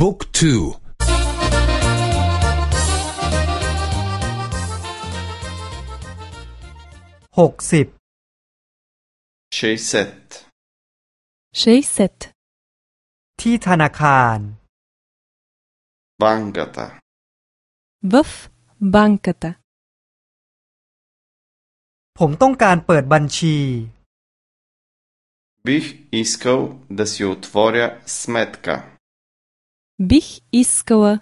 บุ๊กทูหกสิบ 60. 60. ที่ธนาคาร Банката. В банката. ผมต้องการเปิดบัญชี Бих искал да си отворя сметка. Бих искала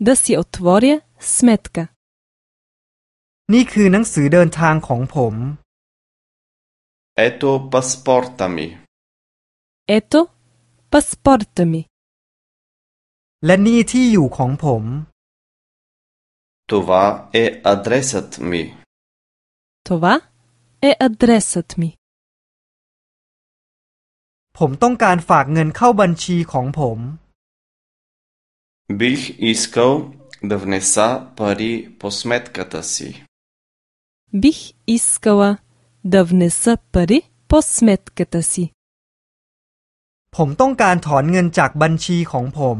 да си отворя сметка. นี่คือหนังสือเดินทางของผม Ето паспорта ми. Ето паспорта ми. และนี่ที่อยู่ของผม Това е адресът ми. Това е адресът ми. ผมต้องการฝากเงินเข้าบัญชีของผม Бих искал да внеса пари по сметката си. Бих искала да внеса пари по сметката си. ผมต้องการถอนเงินจากบัญชีของผม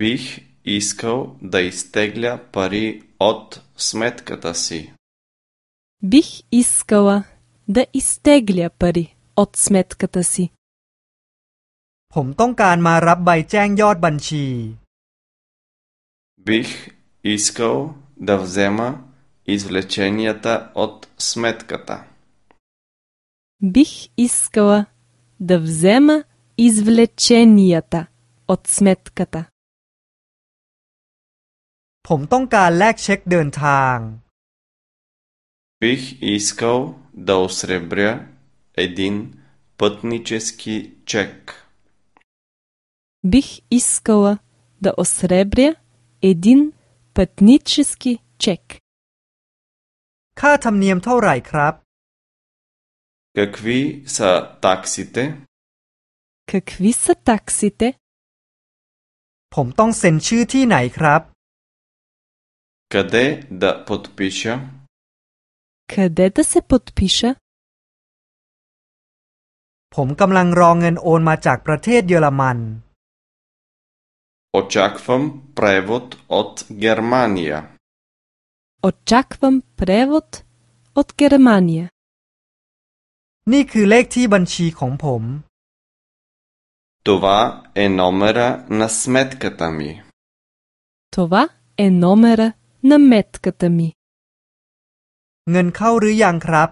Бих искал да изтегля пари от сметката си. Бих искала да изтегля пари от сметката си. ผมต้องการมารับใบแจ้งยอดบัญชี Бих искал да взема извлеченията от сметката. Бих искала да взема извлеченията от сметката. ผมต้องการแลกเช็คเดินทาง Бих искал да осребря един пътнически чек. Бих искала да осребря един пътнически чек. ค่าธรรมเนียมเท่าไหร่ครับ Какви са таксите? Какви са таксите? ผมต้องเซ็นชื่อที่ไหนครับ Къде да подпиша? Къде да се подпиша? ผมกำลังรอเงินโอนมาจากประเทศเยอรมัน Очаквам превод от Германия. Очаквам превод от Германия. นี่คือเลขที่บัญชีของผม Това е номера на сметката ми. Това е номера на метката ми. เงินเข้าหรือยังครับ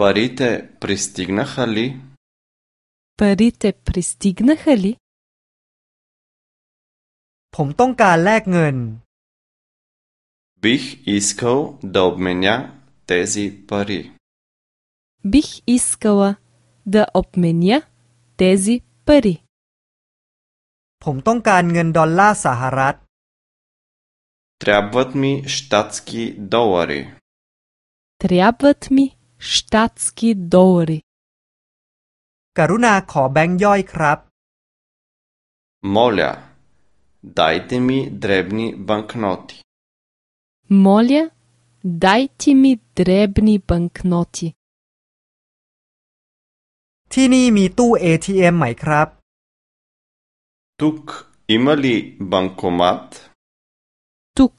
Парите пристигнаха ли? Парите пристигнаха ли? ผมต้องการแลกเงิน Бих искал да обменя тези пари. Бих искала да обменя тези пари. ผมต้องการเงินดอลลาร์สหรัฐ Трябват ми щатски долари. Трябват ми щатски долари. กรุณาขอแบงค์ย่อยครับ Моля, дайте ми дребни банкноти. Моля, дайте ми дребни банкноти. ที่นี่มีตู้ ATM ไหมครับ Тук има ли банкомат? Тук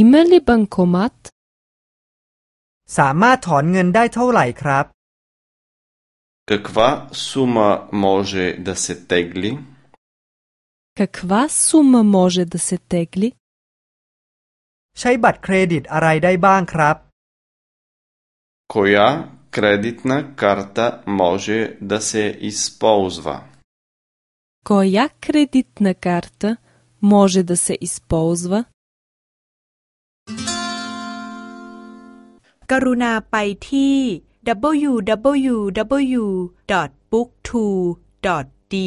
има ли банкомат? สามารถถอนเงินได้เท่าไหร่ครับ Каква сума може да се тегли? Каква сума може да се тегли? ใช้บัตรเครดิตอะไรได้บ้างครับ Коя кредитна карта може да се използва? Коя кредитна карта може да се използва? กรุณาไปที่ www.booktwo.de